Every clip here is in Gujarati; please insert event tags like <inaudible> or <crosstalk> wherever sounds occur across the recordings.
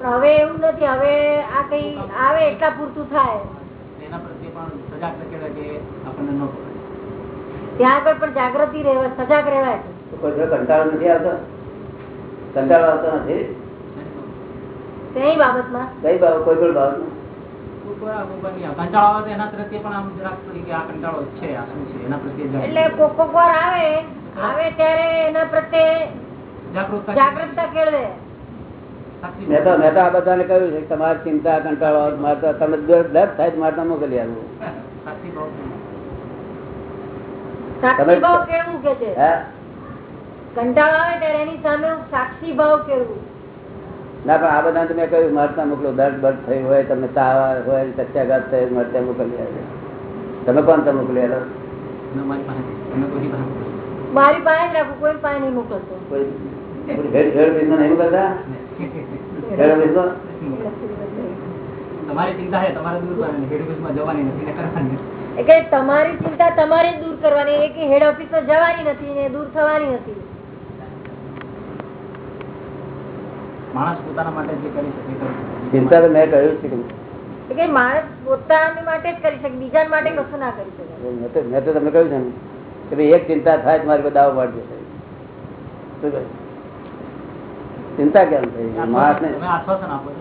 હવે એવું નથી હવે આ કઈ આવે એટલા પૂરતું થાય. એના પ્રત્યે પણ સજાગ કે આપણને ન ત્યાં આગળ પણ જાગૃતિ રહેવા સજાગ રહેવાય. તો કોઈ જો કંટાળો નથી આવતો? કંટાળો આવતો નથી? કઈ બાબતમાં? કઈ બાબત કોઈ પણ બાબત કંટાળો આવે તો એના પ્રત્યે પણ આમ જરાક થોડી કે આ કંટાળો છે આ શું છે એના પ્રત્યે જરાક એટલે કોક કોક આવે આવે ત્યારે એના પ્રત્યે જાગૃતતા કેળવે. મેં તો મેં તો આ બધાને કહ્યું છે તમારી ચિંતા કંટાળો તમે દર થાય મારતા મારે મોકલી આવે ત્યારે એની સામે સાક્ષી ભાવ કેળવું ના પણ આ બધાને તો કહ્યું મારે મોકલો. દર્દ બર્દ થયું હોય તમને તાવ હોય સત્યાઘાત થયો મારે મોકલી આવે તમે કોણ તમે મોકલી આવો મારી પાસે કોઈ પાસે રાખું કોઈ નહીં મોકલતો. કોઈ નહીં તમારી ચિંતા છે તમારે દૂર કરવાની હેડ ઓફિસમાં જવાની નથી કરવાની એટલે તમારી ચિંતા તમારે દૂર કરવાની એ કે હેડ ઓફિસમાં જવાની નથી ને દૂર થવાની નથી. માણસ પોતાના માટે જે કરી શકે. ચિંતા તો મેં કહ્યું છે કે કે માણસ પોતાની માટે જ કરી શકે બીજા માટે કશું ના કરી શકે. મેં તો તમને કહ્યું છે ને કે ભાઈ એક ચિંતા થાય તો મારી પર દાવો પાડજો. શું કહ્યું? ચિંતા કેમ થઈ? માણસ ને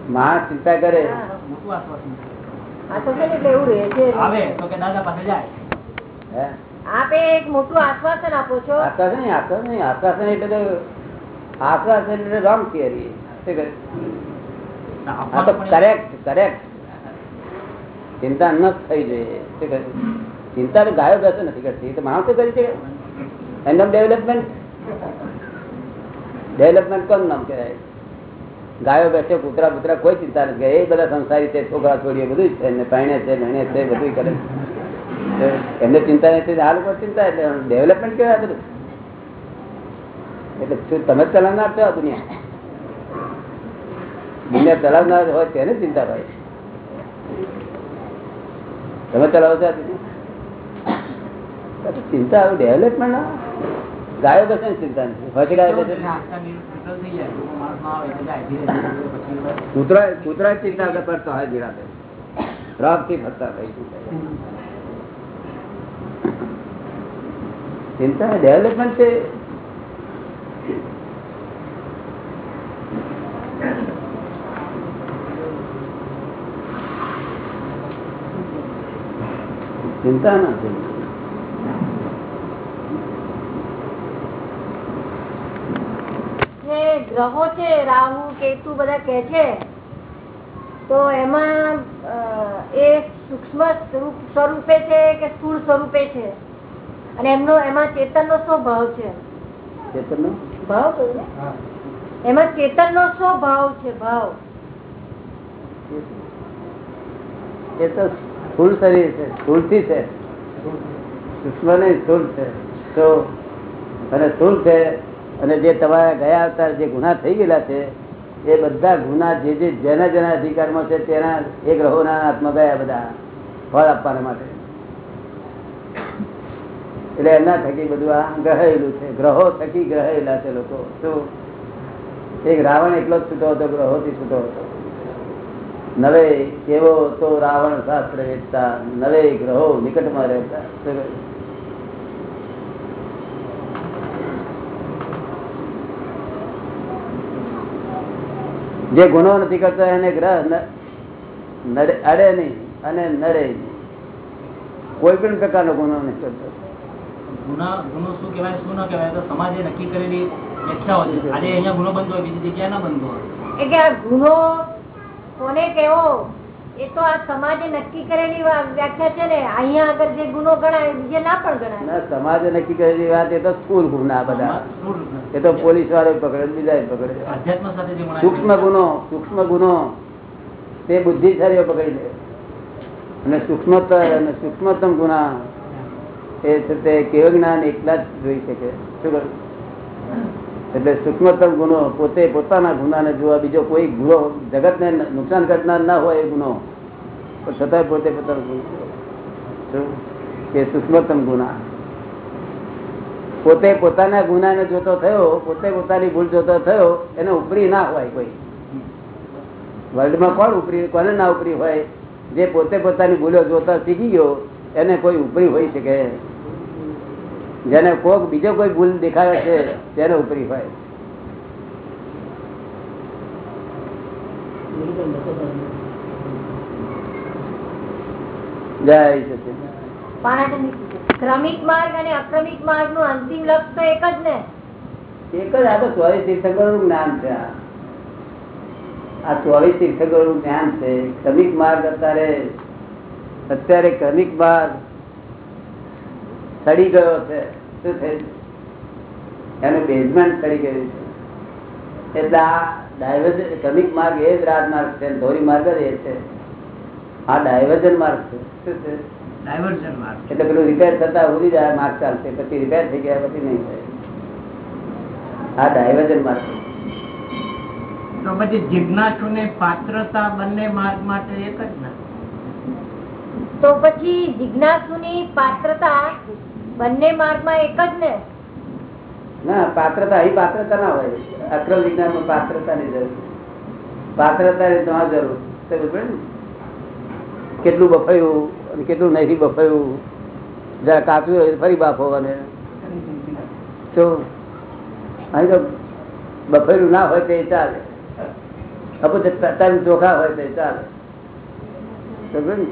માણસ ચિંતા કરે. હા. મોટું આશ્વાસન. છે. આ તો છે ને એટલે એવું રહે છે. આવે તો કે દાદા પાસે જાય. હે? આપે એક મોટું આશ્વાસન આપો છો. આશ્વાસન નહીં આશ્વાસન નહીં. આશ્વાસન એટલે તો આશ્વાસન એટલે રોંગ થિયરી આ આપવાનું તો પણ કરેક્ટ કરેક્ટ ચિંતા ન થઈ જોઈએ. ચિંતા તો ગાયો નથી કરતી. માણસ તો માણસો કરી છે. એનું ડેવલપમેન્ટ ડેવલપમેન્ટ કોનું નામ કહેવાય? ગાયો બેસે, કૂતરા બુતરા કોઈ ચિંતા નથી. એ બધા સંસારી છે, છોકરા છોડીએ, બધું જ છે. એમને પાણી છે, ભણે છે બધું કરે એમને ચિંતા નથી, આ લોકો ચિંતા એટલે ડેવલપમેન્ટ કહેવાય બધું. એટલે શું તમે ચલાવનાર છો દુનિયા? દુનિયા ચલાવનાર હોય તેને ચિંતા હોય. તમે ચલાવો છો ચિંતા ડેવલપમેન્ટ ના ગાયો બેસે ને ચિંતા નથી? પછી ગાયો બેસે ચિંતા નિર્ભર થઈ જાય લોકો માણસ ના આવે એટલે જાય ધીરે ધીરે ધીરે પછી કૂતરા કૂતરા જ ચિંતા વગર પડતો હોય જીરાતે રાગથી ફરતા ભાઈ ચિંતા ડેવલપમેન્ટ છે. ચિંતા નથી જે ગ્રહો છે રાહુ કેતુ બધા કે છે તો એમાં એ સૂક્ષ્મ સ્વરૂપે છે કે સ્થૂળ સ્વરૂપે છે? અને એમનો એમાં ચેતન નો શું ભાવ છે? ચેતનનો? ભાવ એમાં ચેતન નો શું ભાવ છે ભાવ? એ તો સ્થૂળ શરીર છે સ્થૂળથી છે. સૂક્ષ્મ નહીં સ્થૂળ છે. તો અને સ્થૂળ છે અને જે તમારા ગયા અવતાર જે ગુના થઈ ગયેલા છે, એ બધા ગુના જે જે જેના જેના અધિકારમાં છે, તેના એ ગ્રહોના હાથમાં ગયા બધા ફળ આપવાના માટે. એટલે એમના થકી બધું આ ગ્રહેલું છે. ગ્રહો થકી ગ્રહેલા છે લોકો. શું? એક રાવણ એટલો જ છૂટો હતો, ગ્રહોથી છૂટો હતો. નવે કેવો તો રાવણ શાસ્ત્ર વેચતા, નવે ગ્રહો નિકટમાં રહેતા. જે ગુનો નથી કરતો એને ગ્રહ અડે નહીં અને નડે નહીં. કોઈ પણ પ્રકારનો ગુનો નથી કરતો. ગુના ગુનો શું કહેવાય શું ન કહેવાય તો સમાજે નક્કી કરેલી વ્યાખ્યાઓ છે. આજે અહીંયા ગુનો બનતો હોય બીજી જગ્યાએ ના બનતો હોય. એટલે ગુનો કોને કેવો એ તો આ સમાજે નક્કી કરેલી વા- વ્યાખ્યા છે ને અહીંયા આગળ જે ગુનો ગણાય બીજે ના પણ ગણાય. ના સમાજે નક્કી કરેલી વાત એ તો સ્થૂળ ગુના બધા. એ તો પોલીસ વાળો પકડે બીજા પકડે. સૂક્ષ્મ ગુનો સૂક્ષ્મ ગુનો તે બુદ્ધિશાળીઓ પકડી લે. અને સૂક્ષ્મતર અને સૂક્ષ્મતમ ગુના એ છે તે કેવ જ્ઞાન એકલા જ જોઈ શકે. શું કહ્યું? એટલે સૂક્ષ્મતમ ગુનો પોતે પોતાના ગુનાને જોવા બીજો કોઈ ગુનો જગતને નુકસાન કરનાર ના હોય એ ગુનો. છતાંય પોતે પોતાનો ગુનો. કે સૂક્ષ્મતમ ગુના. પોતે પોતાના ગુનાને જોતો થયો, પોતે પોતાની ભૂલ જોતો થયો, એને ઉપરી ના હોય કોઈ. વર્લ્ડમાં કોણ ઉપરી, કોને ના ઉપરી હોય? જે પોતે પોતાની ભૂલો જોતા શીખી ગયો, એને કોઈ ઉપરી હોઈ શકે. જેને કોક બીજો કોઈ ભૂલ દેખાડે છે તેને ઉપરી હોય. જય સચિન પણ ક્રમિક માર્ગ અને અક્રમિક માર્ગનું અંતિમ લક્ષ્ય તો એક જ ને. એક જ આ તો ચોવીસ તીર્થંકરો નું જ્ઞાન છે. આ. આ ચોવીસ તીર્થંકરો નું જ્ઞાન છે. ક્રમિક માર્ગ અત્યારે અત્યારે ક્રમિક માર્ગ સડી ગયો છે. શું થયું? એનું બેઝમેન્ટ કરી ગયું છે. એટલે આ ડાયવર્જન ક્રમિક માર્ગ એ જ રાજમાર્ગ છે ધોરી માર્ગ જ એ છે. આ ડાયવર્જન માર્ગ છે. શું છે ડાયવર્ઝન માર્ગ. એટલે પેલું રિપેર થતા ઉડી જાય માર્ગ ચાલશે. પછી રિપેર થઈ ગયા પછી નહીં થાય. આ ડાયવર્જન માર્ગ તો પછી જિજ્ઞાસુ ને પાત્રતા બંને માર્ગ માટે એક જ ના? તો પછી જિજ્ઞાસુની પાત્રતા બંને માર્ગમાં એક જ ને? ના, પાત્રતા, અહીં પાત્રતા ના હોય. અક્રમ વિજ્ઞાનમાં પાત્રતાની જરૂર. પાત્રતાની તમારે જરૂર. સમજ ને? કેટલું બફાયું અને કેટલું નહીં બફાયું. જરા કાપ્યું હોય ફરી બાફો અને તો અહીં તો બફેલું ના હોય તે ચાલે. ચાલે અપો તન ચોખા હોય તે ચાલે. સમજો ને?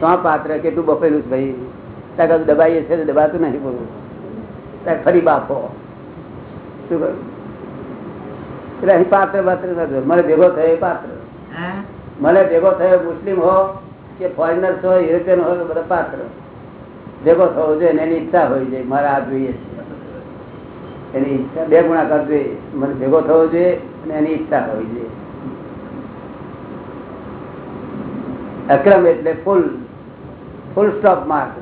તો આ પાત્ર કેટલું બફેલું છે ભાઈ? ત્યાં દબાઈએ છે દબાતું નહીં બોલું. ત્યાં ફરી બાફો. શું કરું? એટલે અહીં પાત્ર પાત્ર નથી મને ભેગો થયો પાત્ર. મને ભેગો થયો મુસ્લિમ હો કે ફોરેનર હોય યુરોપિયન હોય કે બધા પાત્ર. ભેગો થવો જોઈએ એની ઈચ્છા હોવી જોઈએ. મારે આ જોઈએ છે. એની ઈચ્છા. બે ગુણાકાર જોઈએ. મને ભેગો થવો જોઈએ અને એની ઈચ્છા હોવી જોઈએ. અક્રમ એટલે ફૂલ ફૂલ સ્ટોપ માર્ક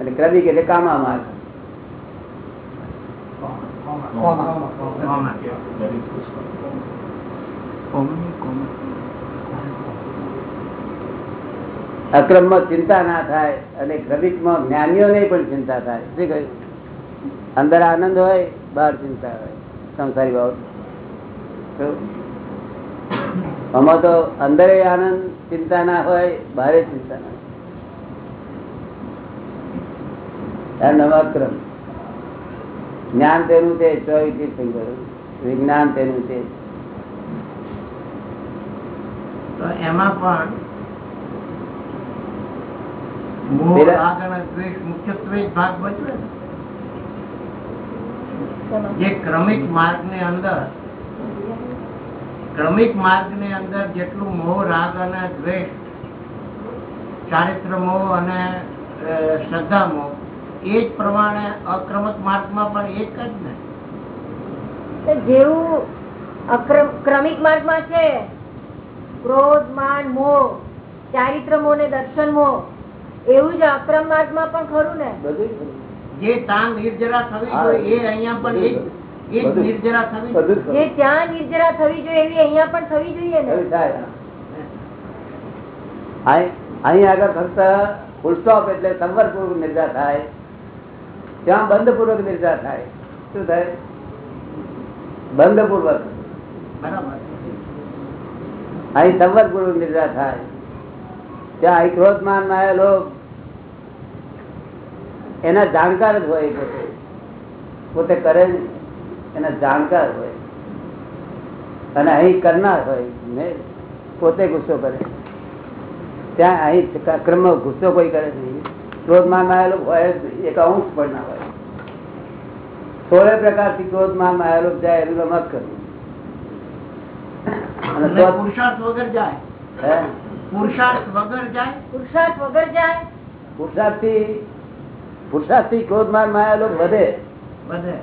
અને ક્રમિક એટલે કામા માર્ગ અક્રમમાં ચિંતા ના થાય અને ક્રમિકમાં જ્ઞાનીઓને પણ ચિંતા થાય. શું કહ્યું? અંદર આનંદ હોય, બહાર ચિંતા હોય. સંસારી બાબત? આમાં તો અંદર આનંદ ચિંતા ના હોય બહારે ચિંતા ના હોય આ નવા ક્રમ. જ્ઞાન તેનું છે ચોવીસ વિજ્ઞાન તેનું છે. તો એમાં પણ મુખ્યત્વે ભાગ જે ક્રમિક માર્ગની અંદર ક્રમિક માર્ગની અંદર જેટલું મોહ રાગ અને દ્વેષ ચારિત્ર મોહ અને શ્રદ્ધા મોહ એ જ પ્રમાણે અક્રમક માર્ગમાં પણ એ જ ને. જેવું અક્રમ ક્રમિક માર્ગમાં છે ક્રોધ માન મોહ ચારિત્ર મોહ ને દર્શન મોહ એવું જ અક્રમ માર્ગમાં પણ ખરું ને? જ તાન નિર્જરા થવી જોઈએ એ અહીંયા પણ એ જ-. નિર્જરા થવી જોઈએ. જે ત્યાં નિર્જરા થવી જોઈએ એવી અહીંયા પણ થવી જોઈએ ને? અહીં અહીં આગળ ફક્ત ફૂલ સ્ટોપ એટલે સંવરપૂર્વક નિર્જા થાય. ત્યાં બંધપૂર્વક નિર્ધાર થાય. શું થાય? બંધ પૂર્વક અહીં સંવરપૂર્વક નિર્ધાર થાય. ત્યાં અહીં ક્રોધમાન લોભ એના જાણકાર જ હોય પોતે. પોતે કરે એના જાણકાર હોય. અને અહીં કરનાર હોય ને પોતે ગુસ્સો કરે. ત્યાં અહીં ક્રમ ગુસ્સો કોઈ કરે નહીં. ક્રોધમાન માયેલો હોય. એક અંશ પણ ના હોય સોળે પ્રકારથી ક્રોધમાન માયેલો જાય એનું રમત કરવું પુરુષાર્થ વગર જાય. પુરુષાર્થ વગર જાય? પુરુષાર્થ વગર જાય. પુરુષાર્થથી પુરુષાર્થથી ક્રોધમાન માયેલો વધે. બધે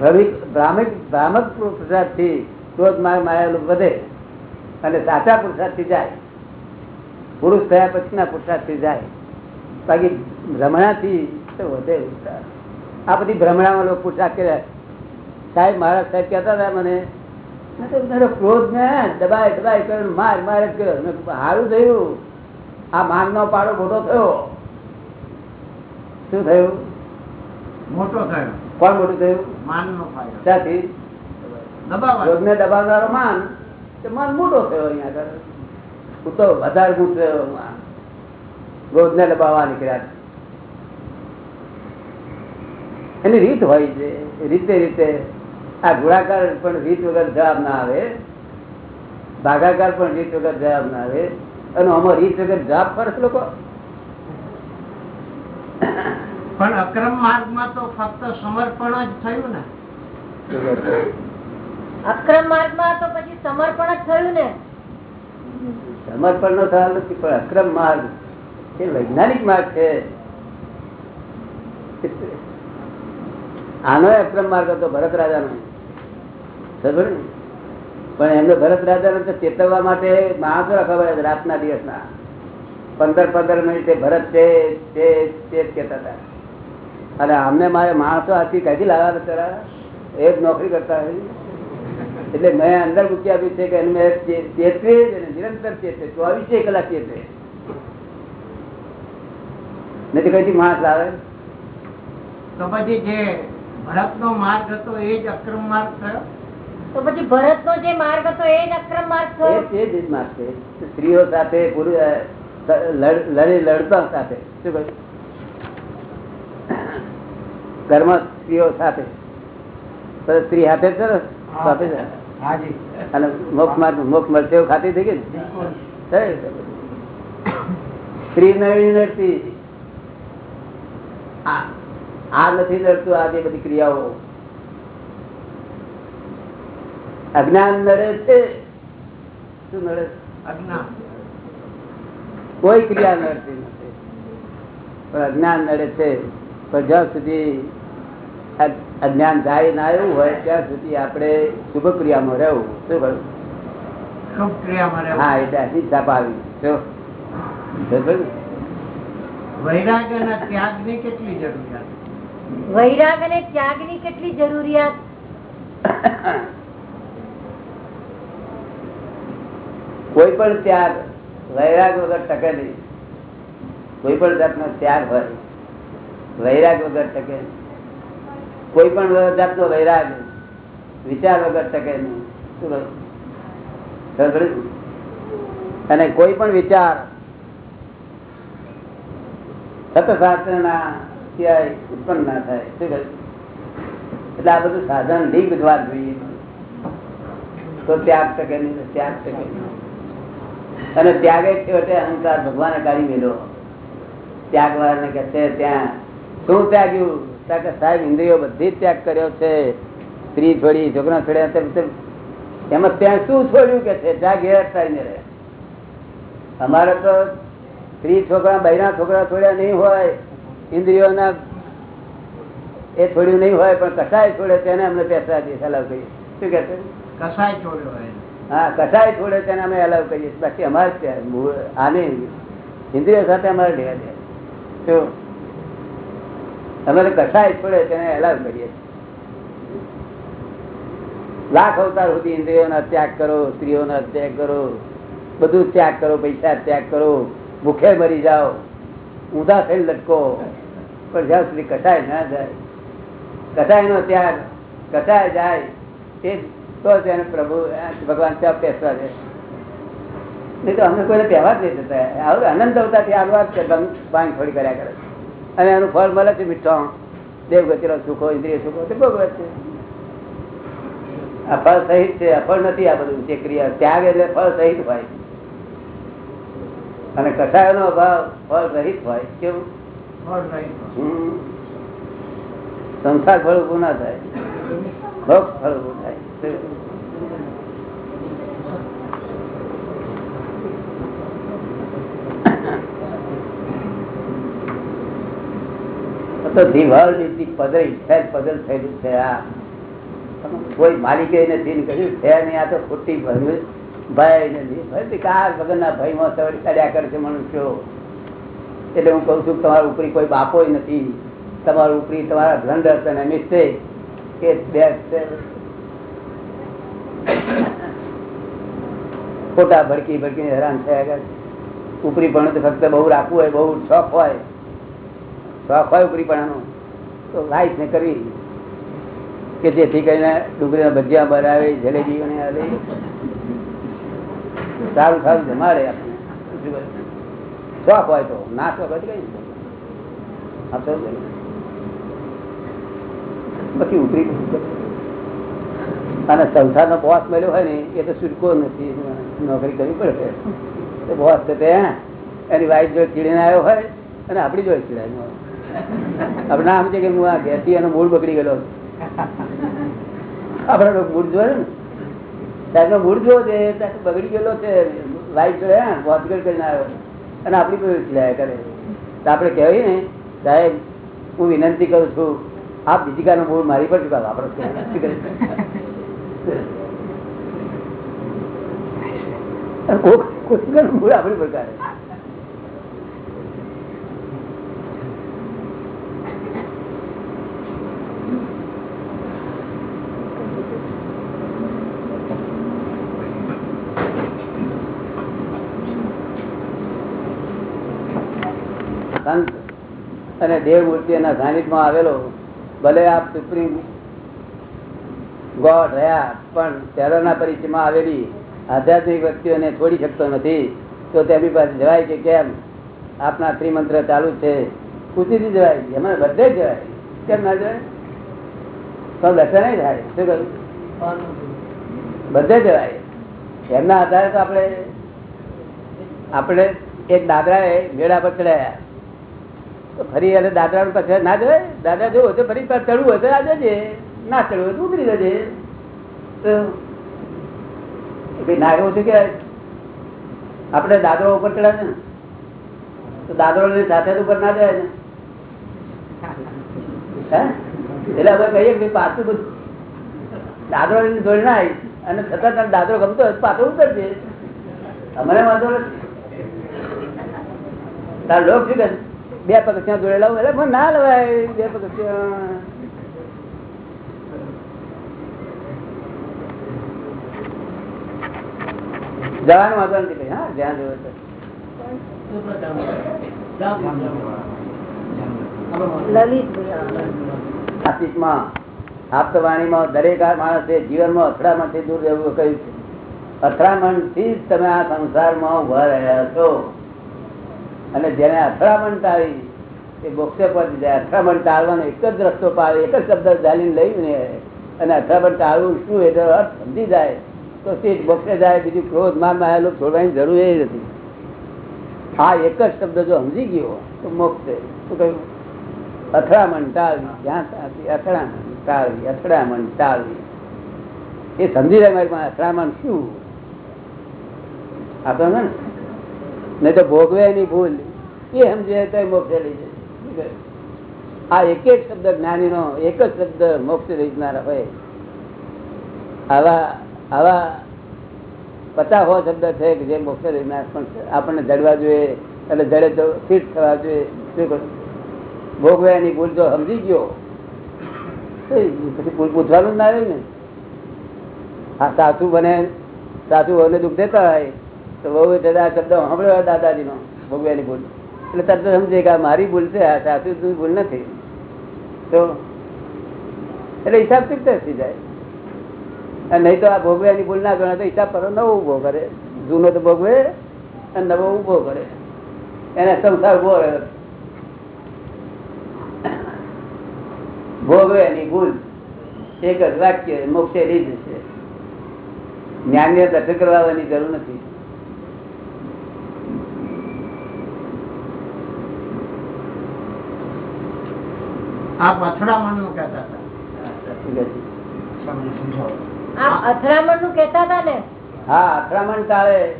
ભ્રમિક ભ્રામિક ભ્રામક પુરુષાર્થથી ક્રોધમાન માયેલો વધે. અને સાચા પુરુષાર્થથી જાય. પુરુષ થયા પછીના પુરુષાર્થથી જાય. બાકી ભ્રમણાથી વધે ઉત્સાહ આ બધી ભ્રમણામાં લોકો પુરુષાર્થ કર્યા સાહેબ મહારાજ સાહેબ કહેતા હતા મને મારો ક્રોધ ને દબાય દબાય કર્યો માર માર જ કર્યો. સારું થયું. આ માનનો પાડો મોટો થયો. શું થયું? મોટો થયો. કોણ મોટું થયું? માન નો ફાયદો ત્યાંથી ક્રોધને દબાવનારો માન. તે મન મોટો થયો અહીંયા આગળ. હું તો વધારે ગુટ રહ્યો ને દબાવવા નીકળ્યા એની રીત હોય છે. રીતે રીતે આ ગુણાકાર પણ રીત વગર જવાબ ના આવે. ભાગાકાર પણ રીત વગર જવાબ ના આવે. અને આમાં રીત વગર જવાબ પડશે લોકો? પણ અક્રમ માર્ગમાં તો ફક્ત સમર્પણ જ થયું ને. અક્રમ માર્ગમાં તો પછી સમર્પણ જ થયું ને. સમર્પણ નો સવાલ નથી પણ અક્રમ માર્ગ એ વૈજ્ઞાનિક માર્ગ છે. આનો અક્રમ માર્ગ હતો ભરત રાજાનો. ને? પણ એમને ભરત રાજાને ચેતવવા માટે માણસો રાખવા પડે રાતના દિવસના. પંદર પંદર મિનિટે ભરત છે તે તે કહેતા હતા. અને અમને મારે માણસો આથી કઈથી લાવ્યા બિચારા એ જ નોકરી કરતા હોય. એટલે મેં અંદર મૂકી આપ્યું છે કે એને મેં ચેતવે જ નિરંતર ચેતવે ચોવીસે કલાક ચેતવે નથી કઈથી માણસ લાવે? તો પછી જે ભરત નો માર્ગ હતો એ જ અક્રમ માર્ગ થયો? તો પછી ભરત નો જે માર્ગ હતો એ જ અક્રમ માર્ગ થયો? તે જ માર્ગ છે. સ્ત્રીઓ સાથે પુરુષ અ, લડ- લડી લડતા સાથે. શું કહ્યું? ઘરમાં સ્ત્રીઓ સાથે. સ્ત્રી હાથે સાથે અને મોક્ષ માર્ગ મોક્ષ મળશે એવું ખાતી થઈ ગઈ. સ્ત્રી નવી નડતી. આ નથી નડતું આ જે બધી ક્રિયાઓ. અજ્ઞાન નડે છે શું નડે અજ્ઞાન. કોઈ ક્રિયા નડતી નથી. પણ અજ્ઞાન નડે છે. પણ જ્યાં સુધી અજ્ઞાન જાય ના એવું હોય ત્યાં સુધી આપણે શુભ ક્રિયામાં રહેવું. શું કરું શુભ ક્રિયામાં રહેવું. હા એટલે છાપ આવી? વૈરાગ અને ત્યાગની કેટલી જરૂરિયાત? વૈરાગ અને ત્યાગની કેટલી જરૂરિયાત? કોઈ પણ ત્યાગ વૈરાગ વગર ટકે નહીં. કોઈ પણ જાતનો ત્યાગ હોય વૈરાગ વગર ટકે કોઈ પણ જાતનો વૈરાગ વિચાર વગર ટકે નહીં? અને કોઈ પણ વિચાર સતશાસ્ત્ર ના સિવાય ઉત્પન્ન ના થાય. શું? એટલે આ બધું સાધન નહીં બધવા જોઈએ. તો ત્યાગ શકે નહીં ત્યાગ શકે અને ત્યાગે છેવટે અહંકાર ભગવાને કાઢી મેળો ત્યાગ વાળાને કે છે, ત્યાં શું ત્યાગ્યું? ત્યાં કે સાહેબ, ઇન્દ્રિયો બધી ત્યાગ કર્યો છે. સ્ત્રી છોડી, છોકરા છોડ્યા. એમાં ત્યાં શું છોડ્યું કે છે? ત્યાં ઘેર ને રહે. અમારે તો સ્ત્રી છોકરા બહેરા છોકરા છોડ્યા નહીં હોય ઇન્દ્રિયોના એ છોડ્યું નહીં હોય પણ કસાય છોડે તેને અમને પેસા દે સલાહ કહીએ શું કે કસાય છોડ્યો હા કસાય છોડે તેને અમે અલાવ કરીએ બાકી અમારે આને ઇન્દ્રિયો સાથે અમારે લેવા દે તો અમારે કસાય છોડે તેને અલાવ કરીએ લાખ અવતાર સુધી ઇન્દ્રિયોનો ત્યાગ કરો સ્ત્રીઓનો ત્યાગ કરો બધું ત્યાગ કરો પૈસા ત્યાગ કરો. ભૂખે મરી જાઓ, ઊંધા થઈ લટકો, પણ જ્યાં સુધી કટાય ના જાય. કટાય નો ત્યાગ કટાય જાય, તે તો તેને પ્રભુ ભગવાન ત્યાં પેસવા દે. નહીં તો અમને કોઈને તહેવાર નહીં થતા. હવે અનંત અવતારથી આગળ ભાંગ થોડી કર્યા કરે. અને એનું ફળ મળે છે મીઠો દેવગતિનો સુખો, ઇન્દ્રિય સુખો, તે ભોગવે છે. આ ફળ સહિત છે. અફળ નથી આ બધું જે ક્રિયા. ત્યાગ એટલે ફળ સહિત હોય. અને કસાયનો અભાવ ફળ રહિત હોય. કેવું સંસાર ફળ ઉભું ના થાય. ભોગ ફળ ઉભું થાય. તો the world is પદલ થયેલું છે આ. કોઈ માલિકે નથી ને કહ્યું છે નહીં આ તો ખોટી ભય ભય નથી એટલે હું કઉ છું તમારા ઉપરી કોઈ બાપો નથી. તમારું ઉપરી તમારા બ્લન્ડર્સ અને મિસ્ટેક ખોટા ભડકી ભડકીને હેરાન થયા કરે. ઉપરી પણ ફક્ત બહુ રાખવું હોય, બહુ શોખ હોય. શોખ હોય ઉપરીપણાનો તો લાઈફ ને કરવી કે જેથી કરીને ડુંગળીના ભજીયા બનાવે જલેબી બનાવે સારું સારું જમાડે શોખ હોય તો. ના શોખ હોય બાકી ઉતરી અને સંસારનો બોસ મળ્યો હોય ને, એ તો સુરકો નથી. નોકરી કરવી પડે. એ બોસ છે એની વાઈફ જોડે ચીડીને આવ્યો હોય અને આપણી જોડે ચીડાય આપણે ના સમજે કે હું આ ઘેરથી એનો મૂળ બગડી ગયેલો આપડે મૂળ જોયો ને. તારનો મૂળ જો છે બગડી ગયેલો છે લાઈફ છે વોચગડ કરીને આવ્યો. અને આપણી કોઈ ખીલાયા કરે. તો આપણે કહેવાય ને, સાહેબ, હું વિનંતી કરું છું આ બીજિકાનો મૂળ મારી પર ચૂકાવો, આપણે કોઈક મૂળ આપણી પ્રકારે સંત અને દેવ મૂર્તિ એના સાનિધ્યમાં આવેલો, ભલે આ સુપ્રીમ ગોડ રહ્યા, પણ પહેલાના પરિચયમાં આવેલી આધ્યાત્મિક વ્યક્તિઓને છોડી શકતો નથી, તો તેમની પાસે જવાય કે કેમ? આપના ત્રિમંત્ર ચાલુ છે. ખુશીથી જવાય. એમાં બધે જવાય. કેમ ના જવાય? તો દર્શન નહીં થાય. શું કહ્યું? બધે જવાય. એમના આધારે તો આપણે આપણે એક દાદરાએ મેળા પર ચડાયા. ફરી એટલે દાદરા નું પક્ષ ના જવાય? દાદરા જોવો તો ફરી ચડવું હોય તો આ જજે. ના ચડવું હોય તો ઉતરી જજે. ભાઈ ના એવું શું કહેવાય? આપણે દાદરો ઉપર ચડાવે ને, તો દાદરો ને સાથે ઉપર ના જાય ને. એટલે અમે કહીએ કે પાછું બધું દાદરો લઈને જોઈ ના આવી અને છતાં તને દાદરો ગમતો હોય પાછો ઉતરજે. અમને વાંધો નથી. તાર લોક શું કહે બે પગથિયા જોડે લાવું એટલે પણ ના લવાય, બે પગથિયા. જવાનું વાંધો નથી ભાઈ, હા, જ્યાં જોવે આપતવાણીમાં દરેક દૂર રહેવું કહ્યું છે. અથડામણથી જ તમે આ સંસારમાં ઊભા રહ્યા છો. અને જેને અથડામણ ટાળી એ મોક્ષે પહોંચી જાય અથડામણ ટાળવાનો એક જ રસ્તો પાડે, એક જ શબ્દ જાણીને લઈને અને અથડામણ ટાળવું શું એનો અર્થ સમજી જાય, તો તે મોક્ષે જાય, બીજું ક્રોધ માર માયેલો છોડવાની જરૂર એ નથી. આ એક જ શબ્દ જો સમજી ગયો, તો મોક્ષે. શું કહ્યું? અથડામણ ટાળવી જ્યાં અથડામણ ટાળવી અથડામણ ટાળવી એ સમજી રહ્યા મારી પાસે અથડામણ શું? આપણે ને નહીં તો ભોગવે એની ભૂલ. એ સમજે તો મોક્ષે લઈ જાય. આ એક એક શબ્દ જ્ઞાની નો એક જ શબ્દ મોક્ષ લઈ જનાર હોય. આવા આવા પચાસ હો શબ્દ છે કે જે મોક્ષ લઈ પણ આપણને જડવા જોઈએ, એટલે જડે તો ફિટ થવા જોઈએ. ભોગવે એની ભૂલ તો સમજી ગયો પછી પૂછવાનું જ ના રહ્યું ને. આ સાસુ બને સાસુ હોને દુઃખ દેતા હોય. તો બહુ એટલે આ શબ્દ સાંભળ્યો દાદાજીનો, ભગવાનની ભૂલ. એટલે તરત સમજે કે આ મારી ભૂલ છે, આ સાસુ ભૂલ નથી. તો એટલે હિસાબ ચિત્ત થઈ જાય? અને નહીં તો આ ભોગવ્યાની ભૂલ ના ગણે તો હિસાબ પર નવો ઊભો કરે. જૂનો તો ભોગવે અને નવો ઊભો કરે. એને સંસાર ઊભો રહ્યો ભોગવેની ભૂલ એક જ વાક્ય મોક્ષે રીત છે. જ્ઞાનને દર્શન કરવાની જરૂર નથી. અથડામણનું કેતા હતા. ને? અથડામણ ટાળે.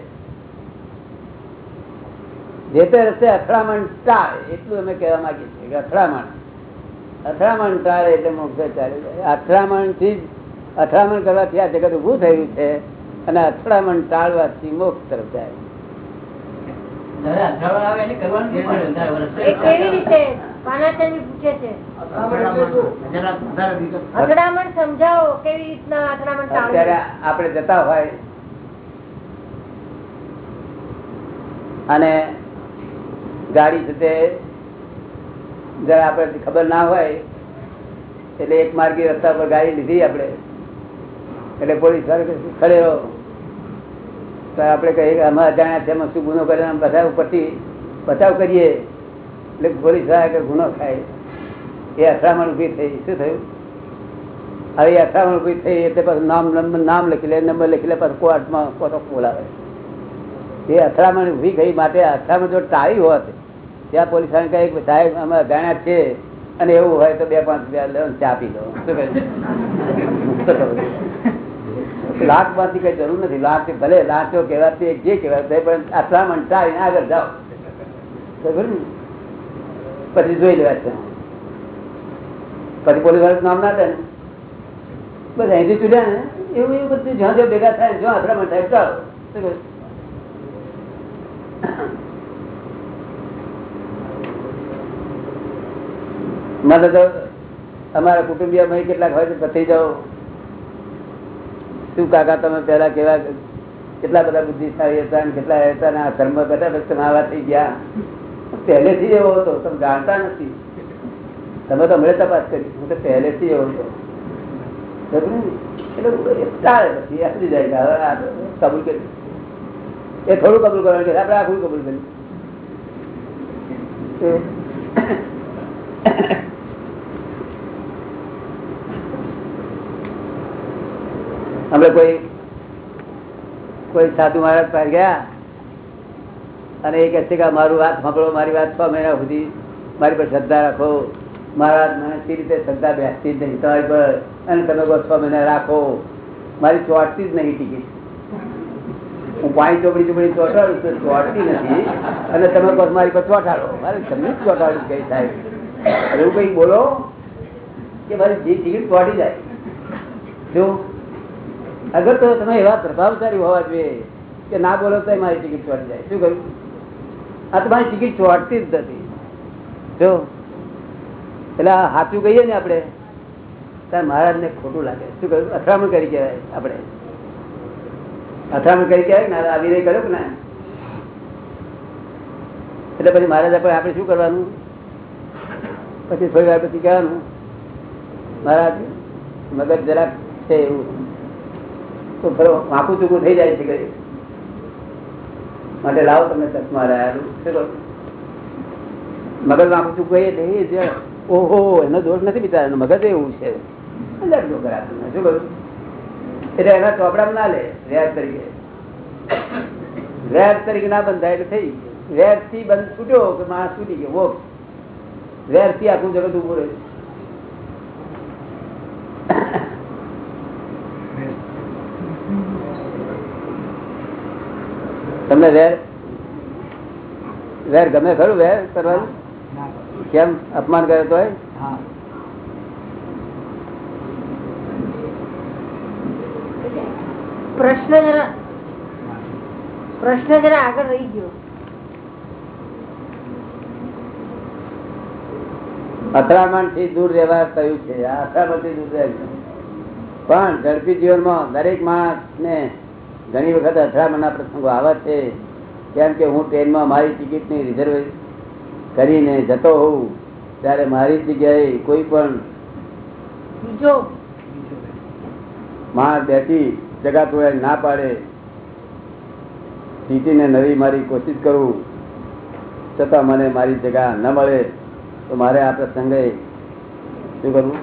જે અથડામણ ટાળે એટલું અમે કહેવા માંગીએ છીએ કે અથડામણ. અથડામણ ટાળે એટલે મોક્ષ ચાલે. અથડામણથી અથડામણ કરવાથી આ જગત ઉભું થયું છે અને અથડામણ ટાળવાથી મોક્ષ તરફ જાય. આપણે જતા હોય અને ગાડી છે તે આપણે ખબર ના હોય, એટલે એક માર્ગી રસ્તા પર ગાડી લીધી આપણે. એટલે પોલીસ ખડેલો તો આપણે કહીએ કે, અમે અજાણ્યા છે શું ગુનો કરે બધા ઉપરથી બચાવ કરીએ. એટલે પોલીસવાળા કે ગુનો થાય, એ અથડામણ ઊભી થઈ. શું થયું? હવે અથડામણ ઊભી થઈ એટલે પછી નામ નામ લખી લે, નંબર લખી લે, પછી કોર્ટમાં કોર્ટો બોલાવે. એ અથડામણ ઊભી ગઈ માટે અથડામણ જો ટાળી હોત, ત્યાં પોલીસ કહે સાહેબ, અમે અજાણ્યા છે અને એવું હોય તો બે, પાંચ રૂપિયા લો ચા પી લો. શું લાખમાંથી કઈ જરૂર નથી. લાખ ભલે લાખો કહેવાતી જે કહેવાય પણ અથડામણ ટાળીને આગળ જાઓ. બરાબર ને? પછી જોઈ લેવા છે. પછી પોલીસવાળા નામ ના થાય ને. બસ અહીંથી ચૂડ્યા ને, એવું એવું બધું જ્યાં જ્યાં ભેગા થાય જ્યાં અથડામણ થાય, ચાલો. મને તો અમારા કુટુંબીય ભાઈ કેટલાક હોય તો પતી જાઓ. શું કાકા તમે પેલા કેવા, કેટલા બધા બુદ્ધિશાળી હતા કેટલા હતા આ ધર્મ બધા વખતે આવા થઈ ગયા. પહેલેથી એવો હતો. તમે જાણતા નથી. તમે તો હમણાં તપાસ કરી. હું તો પહેલેથી એવો હતો. એટલે ચાલે કબૂલ કરવાનું આપણે આખું કબૂલ કર્યું <coughs> આપણે કોઈ કોઈ સાધુ મહારાજ પાસે ગયા? અને એ કહે છે કે મારું વાત સાંભળો, મારી વાત છ મહિના સુધી મારી પર શ્રદ્ધા રાખો. મારા મને સી રીતે શ્રદ્ધા બેસતી જ નહીં, તમારી પર. અને તમે છ મહિના રાખો. મારી ચોટતી જ નહીં ટિકિટ. હું પાણી ચોપડી ચોપડી ચોટાડું તો ચોટતી નથી. અને તમે બસ મારી પર ચોટાડો. મારે તમને જ ચોટાડું કઈ સાહેબ. એવું કઈ બોલો કે મારી ટિકિટ ચોટી જાય. જો અગર તો તમે એવા પ્રભાવશાળી હોવા જોઈએ કે ના બોલો તો મારી ટિકિટ ચોટી જાય. શું કહ્યું? આ તો મારી ટિકિટ ચોટતી જ નથી. જો એટલે સાચું કહીએ ને આપણે ત્યારે મહારાજને ખોટું લાગે. શું કહ્યું? અથડામણ કરી કહેવાય આપણે. અથડામણ કરી કહેવાય ને આવી નહીં કર્યો ના? એટલે પછી મહારાજ આપણે આપણે શું કરવાનું? પછી થોડી વાર પછી કહેવાનું, મહારાજ, મગજ જરાક છે એવું. તો ફરો, વાંકું ચૂકું થઈ જાય છે ઘરે માટે લાવો તમને ચશ્મા રહ્યા મગજ વાંકું ચૂકું કહીએ તો એ જે, ઓહો, એનો દોષ નથી બિચારાનો. મગજ એવું છે. શું એટલે એના ચોપડામાં ના લે. વ્યાજ તરીકે. વ્યાજ તરીકે ના બંધાય એટલે થઈ વેરથી બંધ છૂટ્યો કે માણસ છૂટી ગયો? વોક વેરથી આખું જગત ઉભું રહ્યું. તમને વેર? વેર ગમે ખરું વેર કરવાનું? કેમ? અપમાન કર્યો તો પ્રશ્ન જરા પ્રશ્ન જરા આગળ રહી ગયો. અથડામણથી દૂર રહેવા કહ્યું છે. અથડામણથી દૂર રહેવું પણ ઝડપી જીવનમાં દરેક માણસ ને ઘણી વખત અથડામણના પ્રસંગો આવા છે કેમ કે હું ટ્રેનમાં મારી ટિકિટની રિઝર્વ કરીને જતો હોઉં ત્યારે મારી જગ્યાએ કોઈ પણ માણસ બેઠી જગા તોડે ના પાડે સીટીને નવી મારી કોશિશ કરું છતાં મને મારી જગા ન મળે તો મારે આ પ્રસંગે શું કરવું?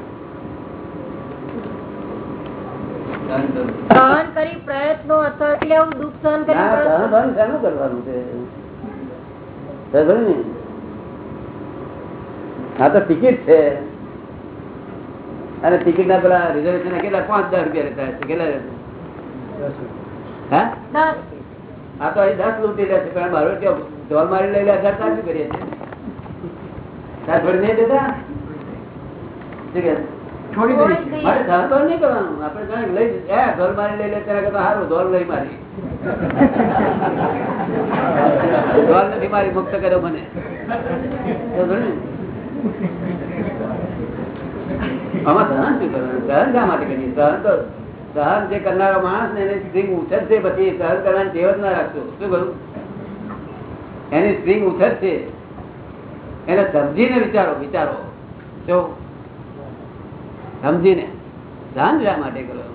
સહન કરી. પ્રયત્નો અથવા એટલે આવું દુઃખ સહન કરી સહન શાનું કરવાનું છે? ને? આ તો ટિકિટ છે. અને ટિકિટ ના પેલા રિઝર્વેશન કેટલા? પાંચ હજાર રૂપિયા લેતા છે કેટલા? હા? આ તો અહીં દસ લૂંટી છે. પણ મારો ત્યાં ઢોલ મારી લઈ લે હજાર કરીએ છીએ? નહીં દેતા? છોડી દઈશ. મારે સહન નહીં કરવાનું. આપણે જાણે લઈ ઢોલ મારી લઈ લે ત્યારે કરતા સારું ધોર લઈ મારી. ધોર નથી મારી મુક્ત કર્યો મને. આમાં સહન શું કરવાનું? સહન શા માટે કરીએ? સહન તો સહન જે કરનારો માણસ ને એની સ્ટ્રિંગ ઉછળશે પછી સહન કરવાની ટેવ જ ના રાખશો. શું કરું? એની સ્ટ્રિંગ ઉછળશે એને સમજીને વિચારો વિચારો. શું સમજીને? ધ્યાન શા માટે કરો?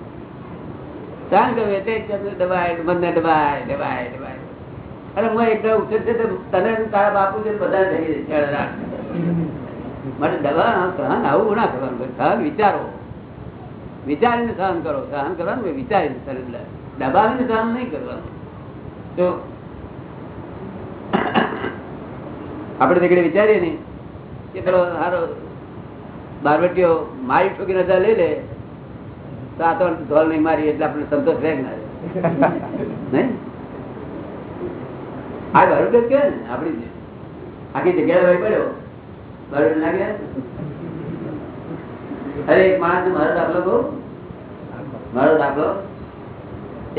ધ્યાન કરો એટલે દબાય મને દબાય દબાય દબાય. અરે હું એકદમ ઉછેર છે તને તારા બાપુ છે બધા થઈ માટે દવા સહન આવું ના કરવાનું સહન વિચારો. વિચારીને સહન કરો, સહન કરવાનું વિચારીને સહન દબાવીને સહન નહીં કરવાનું. તો આપણે તે વિચારીએ ને કે પેલો સારો બારવટીઓ મારી ઠોકી રજા લઈ લે, તો આ તો ઢોલ નહીં મારી એટલે આપણે સંતોષ રહે ના. નહીં? આ જ કે આપણી આખી જગ્યાએ ભાઈ પડ્યો. બારવટી ના ગયા અરે, એક માણસ મારો દાખલો કહું? મારો દાખલો?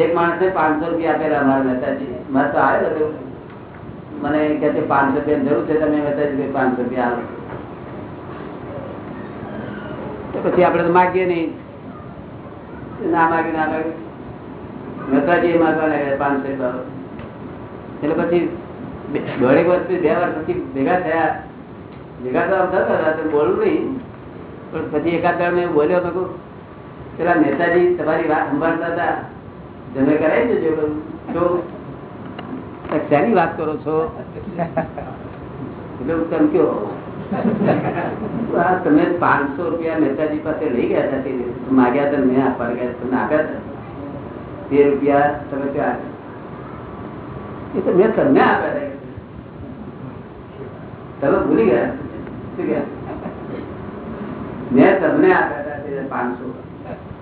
એક માણસ ને પાંચસો રૂપિયા આપેલા મારા મહેતાજી. મારે તો આવ્યો મને કે પાંચસો રૂપિયા જરૂર છે, તમે મહેતાજી પાંચસો રૂપિયા આવો તો પછી આપણે માગીએ નહીં. ના માગ્યું ના એકાદ મેં બોલ્યો તો પેલા નેતાજી તમારી વાત સંભાળતા હતા. તમે કરાવી દેજો તો વાત કરો છો? એટલે હું તમ આ તમે પાંચસો રૂપિયા નેતાજી પાસે લઈ ગયા હતા માગ્યા હતા મેં આપવા ગયા તમે આપ્યા તે રૂપિયા તમે ત્યાં એ તો મેં તમને આપ્યા તમે ભૂલી ગયા? મેં તમને આપ્યા હતા પાંચસો.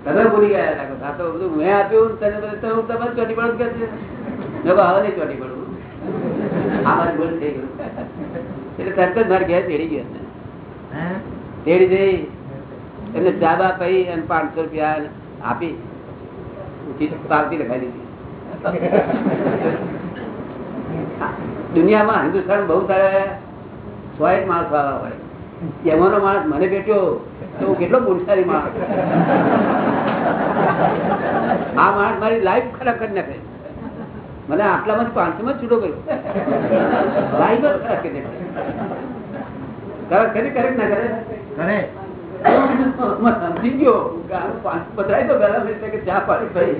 તમે ભૂલી ગયા હતા મેં આપ્યું તને બધું હું તમે ચોટી પડું કે હવે નહીં ચોટી પડું. આ મારી ભૂલ થઈ ગયું. એટલે તરત જ મારે ઘેર તેડી ગયા તેડી જઈ એમને દાદા બા અને પાંચસો રૂપિયા આપી. પાવતી લખાઈ દીધી. દુનિયામાં હિન્દુસ્તાન બહુ સારા સો એક માણસ વાળા હોય. એમાંનો માણસ મને બેઠ્યો તો હું કેટલો પુરુષારી માણસ. આ માણસ મારી લાઈફ ખરાબ કરી નાખે. મને આટલામાં પાંચસો માં છૂટો કર્યો ભાઈ જ ખરાબ કરી ના કરે. કરે. સમજી ગયો. કે પધરાય તો પહેલા મેં કે ચા પાડી ભાઈ.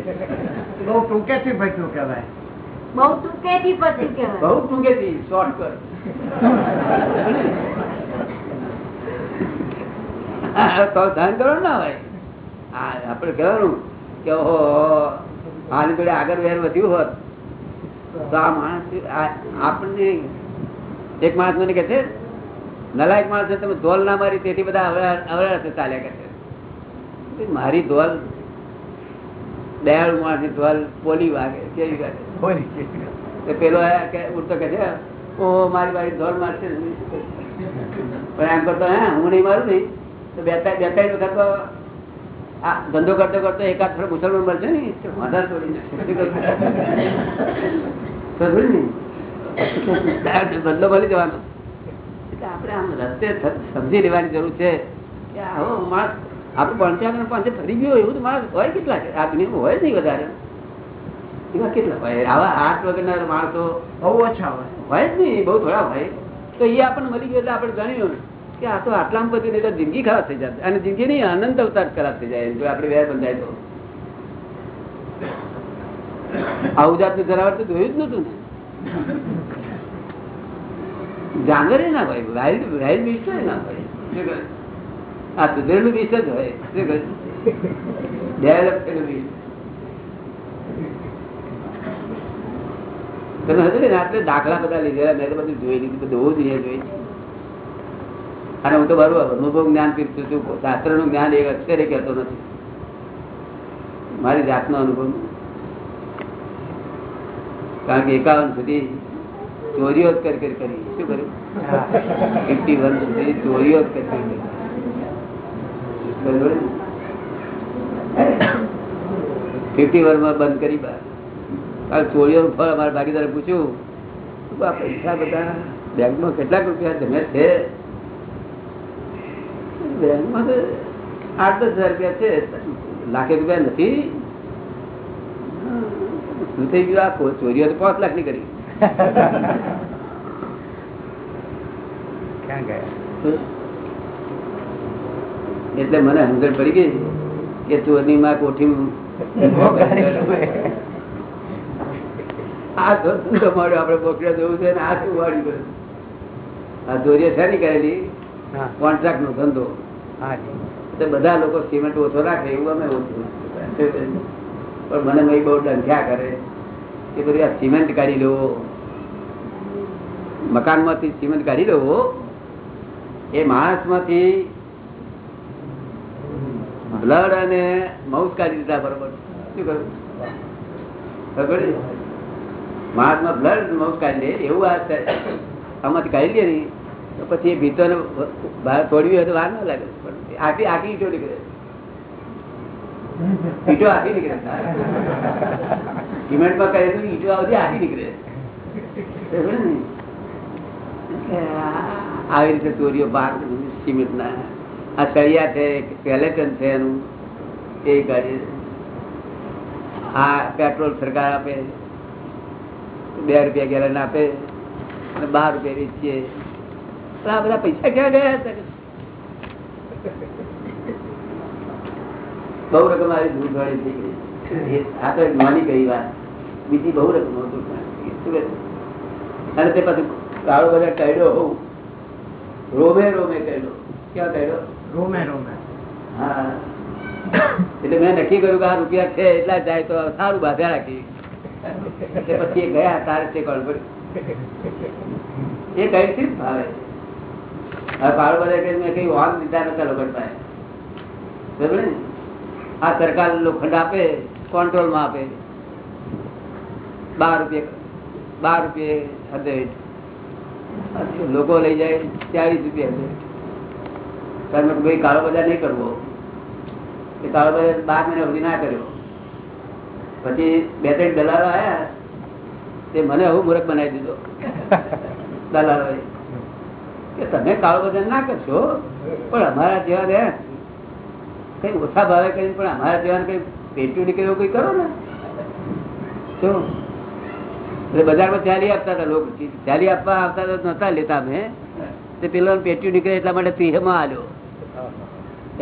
બહુ ટૂંકેથી પચ્યું કહેવાય? બહુ ટૂંકેથી પછી કહેવાય. બહુ ટૂંકેથી શોર્ટ કર તો ધ્યાન કરો ના ભાઈ હા આપણે કહેવાનું કે ઓહો આની જોડે આગળ વેર વધ્યું હોત. તો આ માણસ આપણને એક માણસ મને કે છે નલાયક માણસ તમે ધોલ ના મારી તેથી બધા અવળા ચાલ્યા કરે છે. મારી ધોલ દયાળુ માણસ ધોલ પોલી વાગે કેવી વાગે? તો પેલો ઉડતો કે છે ઓ મારી મારી ધોલ મારશે પણ એમ કરતો હે હું નહીં મારું નહીં. તો બે ત્રણ બે ત્રણ વખત તો આ ધંધો કરતો કરતો એકાદ મુસલમાન મળશે ને વધારે તોડી નાખશે. બદલો ભરી જવાનો. એટલે આપણે આમ રસ્તે સમજી લેવાની જરૂર છે. કે આવો માણસ આપણે પંચાવન પાંચે ફરી ગયો એવું તો માણસ હોય કેટલા આ દુનિયામાં હોય નહીં વધારે. એવા કેટલા હોય? આવા હાથ વગરના માણસો બહુ ઓછા હોય. હોય જ નહીં બહુ થોડા હોય. તો એ આપણને મળી ગયો એટલે આપણે જાણ્યું કે આ તો આટલામાં પછી નહીં તો જિંદગી ખરાબ થઈ જાય. અને જિંદગી નહીં અનંત અવતાર ખરાબ થઈ જાય. જો આપણે વેર બંધાય તો. આવું જાતનું જનાવર તો જોયું જ નતું ને. જાનવર ના હોય, વાઇલ્ડ વાઇલ્ડ બીસ્ટ ના હોય. આ સુધરેલું બીસ્ટ જ હોય? Develop થયેલું. તમે હતું ને આપણે દાખલા બધા લીધેલા, મેં તો બધું જોઈ લીધું, બધું બહુ જોઈએ જોઈ. અને હું તો મારું અનુભવ જ્ઞાન પીરતું છું શાસ્ત્રનું જ્ઞાન એક અક્ષરે કહેતો નથી. મારી જાતનો અનુભવ કારણ કે એકાવન સુધી ચોરીઓ જ કરી કરી શું કર્યું? ફિફ્ટી વન સુધી ચોરીઓ જ કરી કરી ફિફ્ટી વનમાં બંધ કરી કાલ ચોરીઓનું ફળ અમારા ભાગીદારે પૂછ્યું. તો પૈસા બધા બેંકમાં કેટલાક રૂપિયા જમે છે? બેંકમાં તો આઠ દસ હજાર રૂપિયા છે. લાખે રૂપિયા નથી. શું થઈ ગયું આ ચોરીઓ તો પાંચ લાખની કરી એટલે મને હંગર પડી ગઈ કે ચોરની માં કોઠી આ તમારું? આપડે બોકડા જવું છે ને આ શું વાળી આ દોરીએ છે ને કરેલી? હા. કોન્ટ્રાક્ટ નો ધંધો. હા તો બધા લોકો સિમેન્ટ ઓછો રાખે એવું અમે ઓછું પણ મને મેં બહુ ડંખ્યા કરે. કે બધી આ સિમેન્ટ કાઢી લેવો. મકાનમાંથી સિમેન્ટ કાઢી લેવો, એ માણસમાંથી બ્લડ અને માઉસ કાઢી દીધા બરોબર. શું કરું? માણસમાં બ્લડ માઉસ કાઢી લે, એવું આ આમાંથી કાઢી લે ને, તો પછી એ ભીતર તોડવી હોય તો વાર ના લાગે. પણ આખી આખી ઈટો નીકળે. ઈટો આખી નીકળે. સિમેન્ટમાં તો ઈટો આવતી આખી નીકળે. આવી રીતે ચોરીઓ બહાર સિમેન્ટના આ સળિયા છે સ્કેલેટન છે એનું. એ ગાડી આ પેટ્રોલ સરકાર આપે. બે રૂપિયા ગેલન આપે અને બાર રૂપિયા વેચીએ. આ બધા પૈસા ક્યાં ગયા હતા? બહુ રકમ આવી દૂર થઈ ગઈ આ તો એક નાની ગઈ વાત બીજી બહુ રકમ હતું. અને તે પછી કાળો બધા કહેડો હોઉં રોમે રોમે કહેલો ક્યાં કાઢ્યો રોમે રોમે. હા. એટલે મેં નક્કી કર્યું કે આ રૂપિયા છે એટલા જાય તો સારું બાધા રાખી. પછી એ ગયા તારે તે કોણ પડ્યું? એ કઈ થી ભાવે? હવે કાળો બધા કે મેં કઈ વાન લીધા નતા લોકો પાસે બરાબર ને? આ સરકાર લોખંડ આપે કંટ્રોલમાં આપે. બાર રૂપિયા બાર રૂપિયા લોકો લઈ જાય ચાલીસ રૂપિયા હદે કારણ ભાઈ કાળો બજાર નહીં કરવો. એ કાળો બજાર બાર મહિના સુધી ના કર્યો. પછી બે ત્રણ દલાલો આવ્યા તે મને હું મૂર્ખ બનાવી દીધો. <laughs> દલાલોએ. કે તમે કાળો બજાર ના કરશો. પણ અમારા જેવા ને કઈ ઓછા ભાવે કરી પણ અમારા જેવા કઈ પેટ્યું નીકળે એવું કઈ કરો ને? શું? એટલે બજારમાં ચાલી આપતા હતા લોકો. ચાલી આપવા આવતા હતા નતા લેતા અમે. તે પેલા પેટ્યું નીકળે એટલા માટે ત્રીસમાં આવ્યો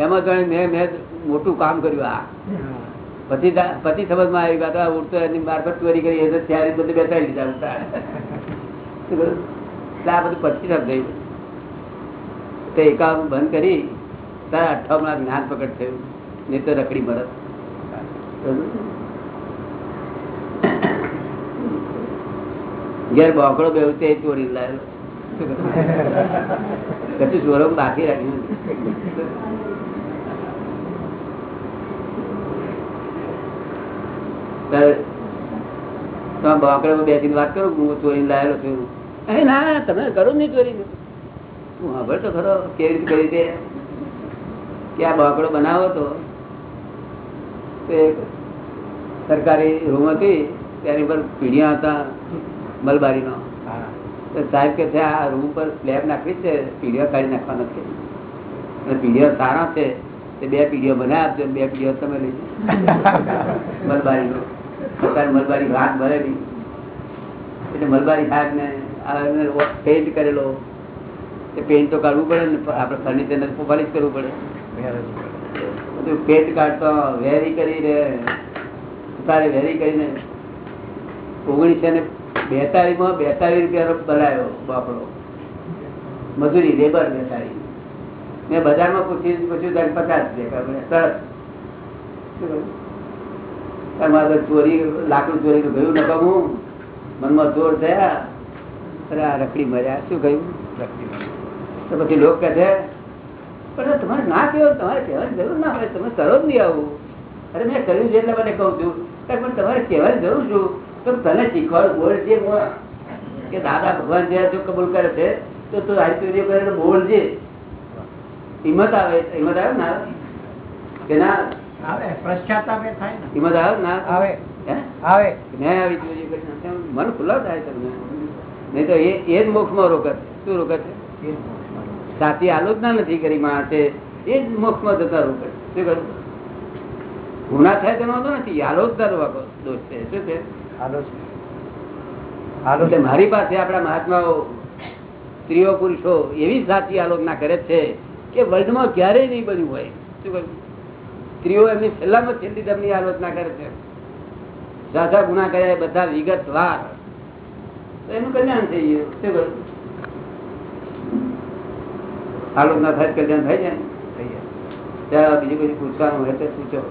એમાં જાણે મેં મેં મોટું કામ કર્યું આ. પછી પછી સમજમાં આવી હતા ઉડતો એની મારફત ચોરી કરી, એ ત્યારે બધું બેસાડી લીધા. એટલે આ બધું પછી સમજાયું તે એકામ બંધ કરી તારા અઠાવમાં જ્ઞાન પકડ થયું. નહીં તો રખડી મરત. ઘેર બોકડો બે તે ચોરી લાવ્યો કશું ચોરો બાકી રાખ્યું તમે બાકડામાં વાત કરો હું ચોરી લાયેલો છું અરે ના તમે કરો નહીં ચોરી. હું ખબર તો ખરો કેવી રીતે કરી તે? કે આ બાકડો બનાવો તો? તે સરકારી રૂમ હતી તેની પર પીડિયા હતા. મલબારીનો. હા. સાહેબ કે છે આ રૂમ પર સ્લેબ નાખવી છે પીડીઓ કાઢી નાખવા નથી. અને પીડીઓ સારા છે તે બે પીડીઓ બનાવી આપજો બે પીડીઓ તમે લઈ. <laughs> મલબારીનો. અત્યારે મલબારી હાથ ભરેલી. એટલે મલબારી ભાગ ને પેન્ટ કરેલો. એ પેન્ટ તો કાઢવું પડે ને આપણે ફર્નિચર ને પોલિશ કરવું પડે. બધું પેન્ટ કાઢતો વેરી કરીને તારે વેરી કરીને. ઓગણીસો ને બેતાલીસમાં બેતાળી રૂપિયાનો બનાવ્યો બાપડો. મજૂરી લેબર બેતાળી મેં બજારમાં પૂછી પૂછ્યું ત્યારે પચાસ રૂપિયા સરસ. ચોરી લાકડું ચોરી ગયું ન હું. મનમાં જોર થયા. અરે આ રખડી મર્યા. શું કહ્યું? તો પછી લોક કહે છે પણ તમારે ના કહેવું તમારે કહેવાની જરૂર ના હોય. તમે કરો જ નહીં આવું. અરે મેં કર્યું છે એટલે મને કહું છું. પણ તમારે કહેવાની જરૂર છું તો તને શીખવાડ બોલજે. કે દાદા ભગવાન જયારે જો કબૂલ કરે છે તો તું આ કરે બોલજે હિંમત આવે હિંમત આવે ના કે ના? આવે પશ્ચાતાપે થાય હિંમત આવે ના આવે. આવે. મેં આવી ચોરીઓ મન ખુલ્લા થાય તમને. નહીં તો એ એ જ મોક્ષમાં રોકે છે. શું રોકે છે? સાચી આલોચના નથી કરી માણસે. એ જ મોક્ષમાં જતા રોકે છે. શું કરું ગુના થાય તેનો વાંધો નથી. આલોચના દોષ છે. શું છે? મારી પાસે આપણા મહાત્માઓ, સ્ત્રીઓ, પુરુષો એવી સાચી આલોચના કરે છે કે વર્લ્ડમાં ક્યારેય નહીં બન્યું હોય. શું સ્ત્રીઓ એમની છેલ્લામાં છેલ્લી તેમની આલોચના કરે છે. સાચા ગુના કર્યા બધા વિગતવાર. એનું કલ્યાણ થઈ ગયું. શું કહ્યું? આલોચના થાય કલ્યાણ થાય છે બીજું બધું પૂછવાનું હોય તો પૂછો.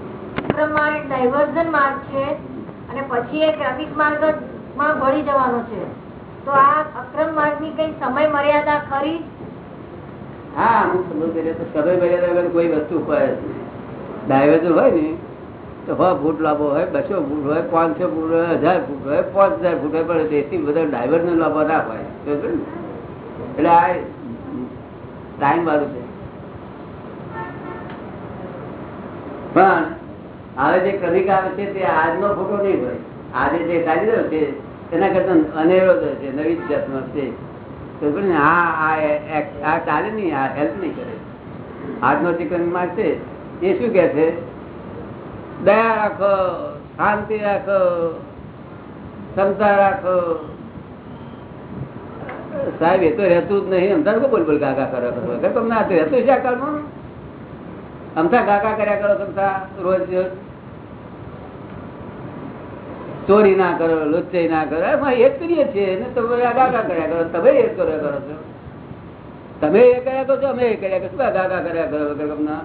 ડાયવર્ઝન માર્ગ છે. અને પછી એ ક્રમિક માર્ગમાં ભળી જવાનો છે. તો આ અક્રમ માર્ગની કઈ સમય મર્યાદા ખરી? હા અમુક સમય સમય મર્યાદા કોઈ વસ્તુ હોય નહીં. હોય ને, તો સો ફૂટ લાંબો હોય, બસો ફૂટ હોય, પાંચસો ફૂટ હોય, હજાર ફૂટ હોય, પાંચ હજાર ફૂટ હોય, પણ તેથી બધા ડાયવર્જન લાંબો ના હોય. એટલે આ ટાઈમ વાળું છે. પણ હવે જે કલિક આવે છે તે આજનો ફોટો નહીં હોય. આજે જે ચાલી રહ્યો છે એના કરતા અનેરો છે, નવી જાતનો છે. આ ચાલે નહીં, આ હેલ્પ નહીં કરે. આજનો ચિકન મારશે એ શું કે છે? દયા રાખો, શાંતિ રાખો, ક્ષમતા રાખો. સાહેબ, એ તો રહેતું જ નહીં. લોકો બોલ બોલ કાકા કરો? તમને આ તો રહેતું છે આ કાળમાં? અમથા ગાગા કર્યા કરો તમથા રોજ ચોરી ના કરો લુચ્ચાઈ ના કરો. એ જ કરીએ છીએ ને તમે ગાગા કર્યા કરો. તમે એ કર્યા કરો છો. તમે એ કર્યા કરો છો અમે એ કર્યા કરો. શું ગાગા કર્યા કરો? તમને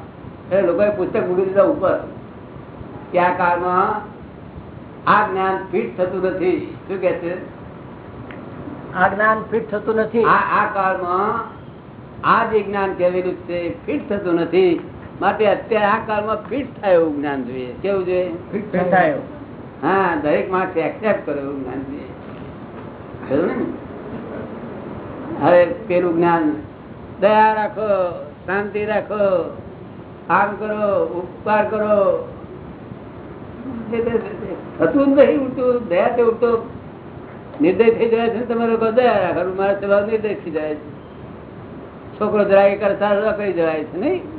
એટલે લોકોએ પુસ્તક મૂકી દીધા ઉપર. કે આ કાળમાં આ જ્ઞાન ફિટ થતું નથી. શું કે છે? આ જ્ઞાન ફિટ થતું નથી. આ આ કાળમાં આ જે જ્ઞાન કહેલું છે ફિટ થતું નથી. માટે અત્યારે આ કાળમાં ફિટ થાય એવું જ્ઞાન જોઈએ. કેવું જોઈએ? ફિટ થાય હા દરેક માણસ એક્સેપ્ટ કરે એવું જ્ઞાન જોઈએ. હવે પેલું જ્ઞાન દયા રાખો શાંતિ રાખો આમ કરો ઉપકાર કરો. થતું જ નહીં ઉઠતું દયા તે ઉઠતો નિર્દય થઈ જાય છે તમારે તમે દયા રાખો. મારા સ્વભાવ નિર્દય થઈ જાય છે. છોકરો જરાય કરે સારું કરી જવાય છે નહીં?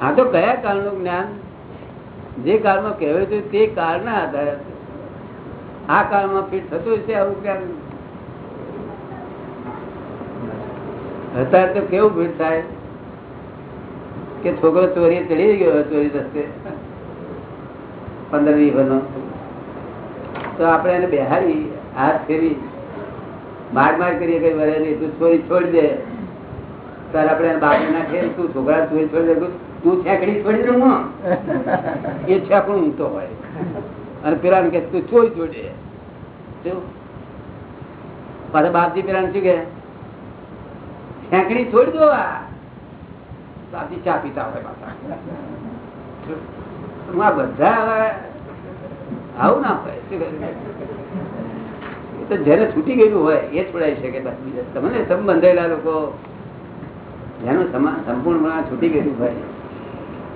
આ તો કયા કાળનું જ્ઞાન? જે કાળમાં કહેવાય તે કાળના આધારે છે. આ કાળમાં ફિટ થતું છે આવું જ્ઞાન અત્યારે તો કેવું ફિટ થાય? કે છોકરો ચોરી ચડી ગયો ચોરી રસ્તે પંદર વીસ વર્ષનો તો આપણે એને બેહારી હાથ ફેરી માર માર કરીએ કઈ વરે નહીં, તું ચોરી છોડી દે. તારે આપણે એને બાપને નાખીએ તું છોકરા ચોરી છોડી દે તું છેકડી છોડી દઉં એ છેકડું ઊંઘતો હોય. અને પેલા કે તું છોડી દે પાછા બાપજી પેલા શું કે છેકડી છોડી દો બાપજી ચા પીતા હોય પાછા. બધા હવે આવું ના હોય? એ તો જેને છૂટી ગયેલું હોય, એ છોડાઈ શકે તમને સંબંધેલા લોકો. જેનું સમા- સંપૂર્ણ છૂટી ગયેલું હોય.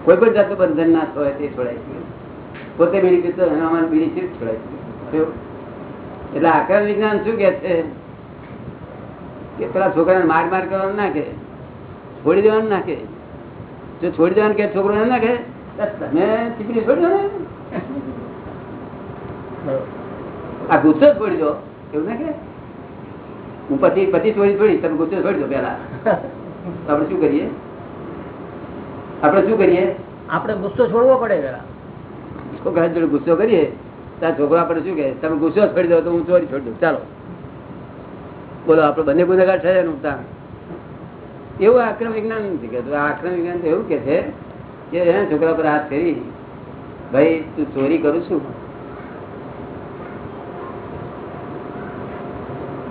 કોઈ પણ જાતનું બંધન ના હોય તે છોડાય છે. પોતે બીડી પીતો એનો અમારે બીડી છોડાય એટલે આકાર વિજ્ઞાન શું કે છે? કે પેલા છોકરાને માર માર કરવાનું ના કે છોડી દેવાનું ના કે જો છોડી દેવાનું કે છોકરો ના તો તમે ચીપડી છોડી દો ને. આ ગુસ્સો છોડી દો, એવું ના કે હું પછી પછી છોડી છોડી, તમે ગુસ્સો છોડી દો પેલા આપણે શું કરીએ? આપણે શું કરીએ? આપણે ગુસ્સો છોડવો પડે પેલા છોકરા જોડે ગુસ્સો કરીએ? ત્યાં છોકરો આપણે શું કહે? તમે ગુસ્સો છોડી દો તો હું ચોરી છોડી દઉં. ચાલો. બોલો આપણે બંને ગુનેગાર થયા નુકસાન એવું આક્રમ વિજ્ઞાન નથી કહેતું. આક્રમ વિજ્ઞાન તો એવું કે છે કે એને છોકરા પર હાથ ફેરી ભાઈ તું ચોરી કરું છું.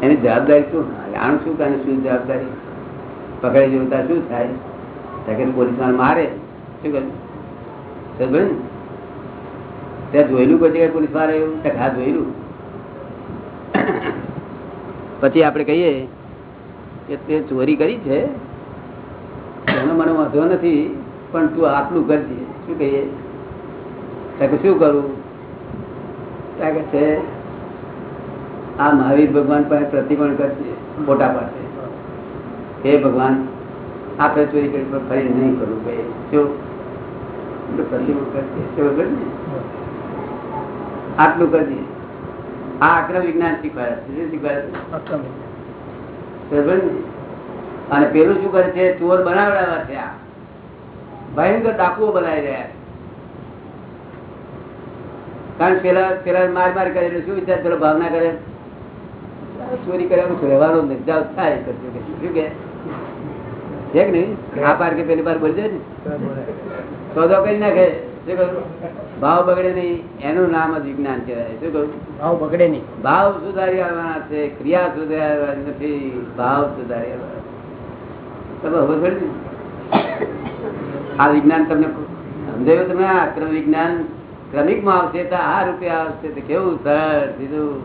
એની જવાબદારી શું? જાણ શું કે શું જવાબદારી? પકડી જવું ત્યાં શું થાય? પોલીસવાળા મારે. શું કર્યું? ત્યાં જોયેલું જગ્યાએ પોલીસવાળા એવું? ત્યાં હા જોયેલું. પછી આપણે કહીએ કે તે ચોરી કરી છે. એનો મને વાંધો નથી, પણ તું આટલું કરજે. શું કહીએ? ત્યાં શું કરું? ત્યાં કે છે, આ મહાવીર ભગવાન પાસે પ્રતિબંધ કરશે મોટા પાસે હે ભગવાન આપણે ચોરી કરી પણ ફરી નહીં કરવું એટલે પ્રતિમણ કરશે બરોબર આટલું કરજે આ આક્રમ વિજ્ઞાન શીખવાડે શીખવાડે છે? અને પેલું શું કરે છે? ચોર બનાવડાવા છે આ. ભયંકર ડાકુઓ બનાવી રહ્યા કારણ પેલા પેલા માર માર કરે એટલે શું વિચાર પેલો ભાવના કરે? ચોરી કર્યા તો રહેવાનો નિર્ધાર થાય શું કે? છે કે નહીં? આ પાર કે પેલી પાર બોલજે ને? સોદો કરી નાખે. શું કહ્યું ભાવ બગડે નહીં. એનું નામ જ વિજ્ઞાન કહેવાય. શું કહ્યું ભાવ બગડે નહીં. ભાવ સુધારી આવવાના છે. ક્રિયા સુધારી નથી. ભાવ સુધારી આવવાના તમે હવે? આ વિજ્ઞાન તમને સમજાયું તમે? આ ક્રમ વિજ્ઞાન ક્રમિકમાં આવશે તો આ રૂપે આવશે તો કેવું સરળ સીધું?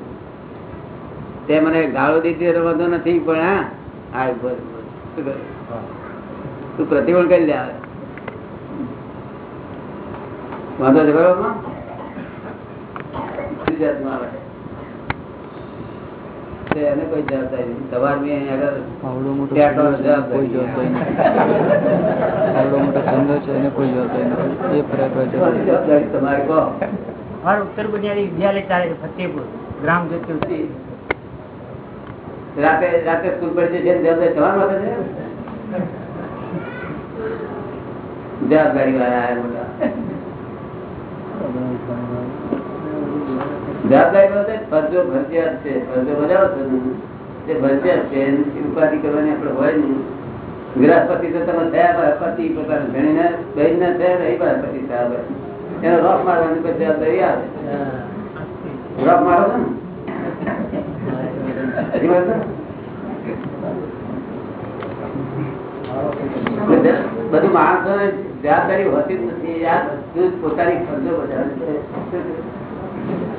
તે મને ગાળો દીધી રમતો વાંધો નથી પણ હા બસ. શું? તું પ્રતિબંધ કરી લે આવે વાંધો છે તે એને કોઈ જવાબદારી નથી. મેં આગળ આવડો મોટો ત્યાં સંઘ તો છે એને કોઈ જવાબદારી આવડો મોટો સંઘ છે એને કોઈ જવાબદારી નથી એ જવાબદારી તમારે? કહો. મારું ઉત્તર બુનિયાદી વિદ્યાલય ચાલે છે ફતેપુર. ગ્રામ જ્યોતિ રાતે રાતે સ્કૂલ પડી જશે જવાબદારી તમારા છે? જવાબદારી વાળા આયા મોટા જવાબદારી ફરજો ફરજિયાત છે. ફરજો તે હજી વાત ને? જવાબદારી હોતી જ નથી આ બધું જ પોતાની ફરજો બજાવે છે.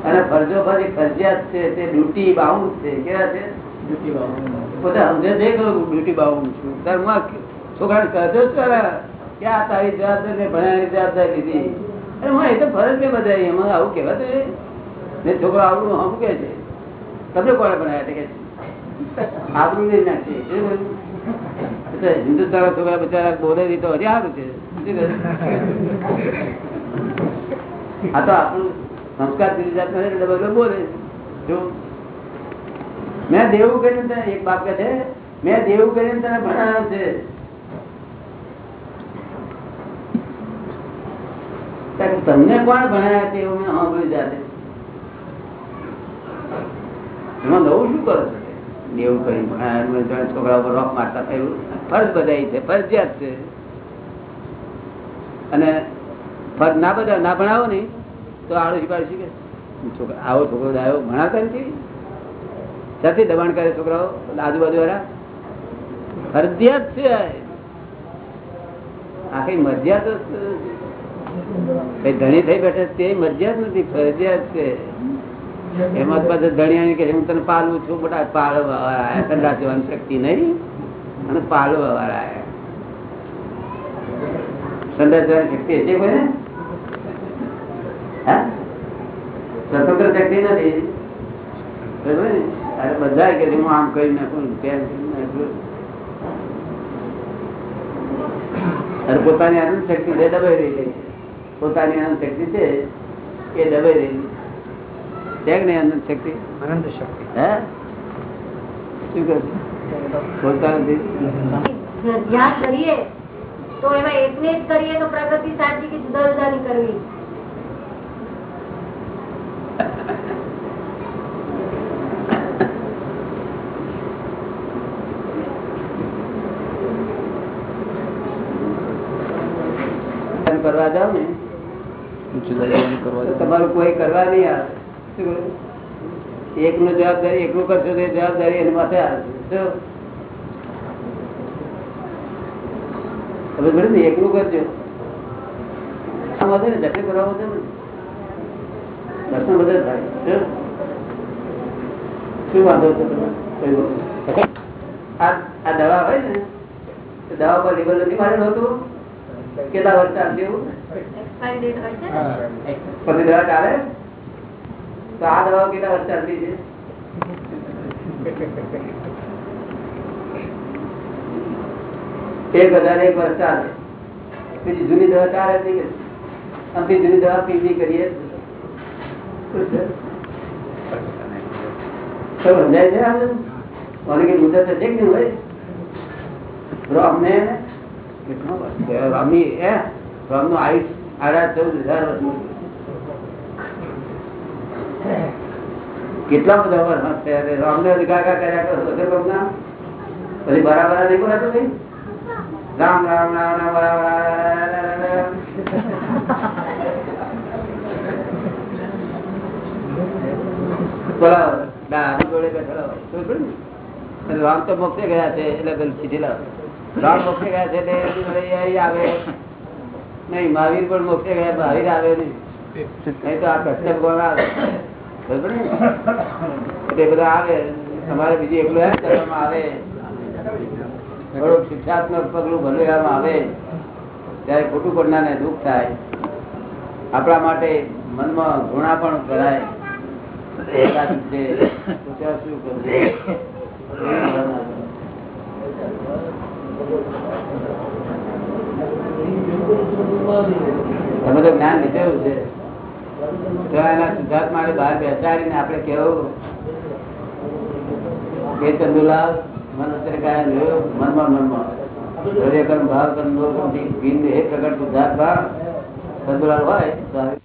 અને ફરજો ફરી ફરજિયાત છે તે ડ્યુટી બાઉન્ડ છે કેવા છે? પોતે સમજે છે કે ડ્યુટી બાઉન્ડ છું? તાર હું આ છોકરાને કહેતો જ ખરા કે આ તારી જવાબદારી ભણવાની જવાબદારી લીધી. અને હું એ તો ફરજ મેં બધાઈ એમાં આવું કહેવાતું ને છોકરો આવડું આવું કે છે? તમને કોણે ભણાયા છે? કે નહીં કહ્યું? એટલે હિન્દુસ્તાન છોકરા બચારા બોલે તો હજી છે. આ તો આપણું સંસ્કાર બીજી જાત નથી એટલે બધું બોલે મેં દેવું કર્યું તને, એક બાપ છે, મેં દેવું કર્યું તને ભણાવ્યો છે. તમને કોણ ભણાયા છે એવું મેં સાંભળ્યું જાતે. એમાં નવું શું કરો છો? દેવું કરી ભણાયા મેં જાણે છોકરા ઉપર રોક મારતા થયું ફરજ બધાઈ છે, ફરજિયાત છે. અને ફરજ ના બધા, ના ભણાવો નહીં તો આડોશી પાડોશી કે છોકરા, આવો છોકરો આવ્યો ભણાવતા નથી સાથે દબાણ કરે છોકરાઓ આજુબાજુ વાળા ફરજિયાત છે આખી મરજિયાત ધણી થઈ બેઠે તે મરજિયાત નથી, ફરજિયાત છે. એમાં પાછા ધણિયાની કે હું તને પાલું છું બધા પાળવા વાળા ઠંડા જવાની શક્તિ નહીં. અને પાળવા વાળા ઠંડા બધા કે હું આમ કરી નાખું, તેમ કરી નાખું. શક્તિ છે દબાઈ રહી છે, પોતાની આનંદ શક્તિ છે, એ દબાઈ રહી છે કે નહીં આનંદ શક્તિ અનંત શક્તિ હે શું કહે છે? બોલતા નથી ધ્યાન કરીએ તો એમાં એકને જ કરીએ તો પ્રગતિ સાચી કે જુદા જુદા ની કરવી એમ કરવા જાવ ને જુદા જુદા કરવા તો જવાનું. તમારું કોઈ કરવા નહીં આવે શું કહ્યું? એકનું જવાબદારી એકલું કરશો તો જવાબદારી એની માથે આવે છે. શું? ને એકલું કરજો. વધારે જટે કરવા વધે દર્શન વધારે થાય. શું? વાંધો છે? આ દવા હોય ને દવા પર લેબલ નથી મારેલું હતું કેટલા વર્ષ ચાલશે એવું? છે પછી દવા ચાલે? તો આ દવા કેટલા વર્ષ ચાલતી છે. એક હજાર એક વર્ષ ચાલે. પછી જૂની દવા ચાલે હતી અમથી જૂની દવા પીવી કરીએ. છે? સમજાય છે કોને કઈ મુદત હશે કે નહીં હોય. રામની એ રામનું આયુષ સાડા ચૌદ હજાર વર્ષનું કેટલા બધા વર્ષ થયા રામને ગાગા કર્યા પછી બરાબર નહીં બોલાતું ભાઈ રામ રામ રામ રામ રામ રામ તો મોક્ષે ગયા છે એટલે પેલું સીધી લાવો. રામ મોક્ષે ગયા છે એટલે આવે નહીં મહાવીર પણ મોક્ષે ગયા મહાવીર આવે નહીં નહીં તો આ કશ્યપ ભગવાન આવે? એટલે બધા આવે, તમારે બીજું એકલું એમ કરવામાં આવે. થોડુંક શિક્ષાત્મક પગલું ભલું એવામાં આવે, ત્યારે ખોટું પડનારને દુઃખ થાય. આપણા માટે મનમાં ઘૃણા પણ કરાય શું કરવું? તો જ્ઞાન લીધેલું છે. તો એના સિદ્ધાર્થ માટે બહાર બેસાડીને આપણે કેવું? કે ચંદુલાલ મન અત્યારે કાંઈ જોયું મનમાં મનમાં. હૃદય કર્મ ભાવ કર્મ ભિન્ન એ પ્રગટ સિદ્ધાર્થ ભાવ ચંદુલાલ હોય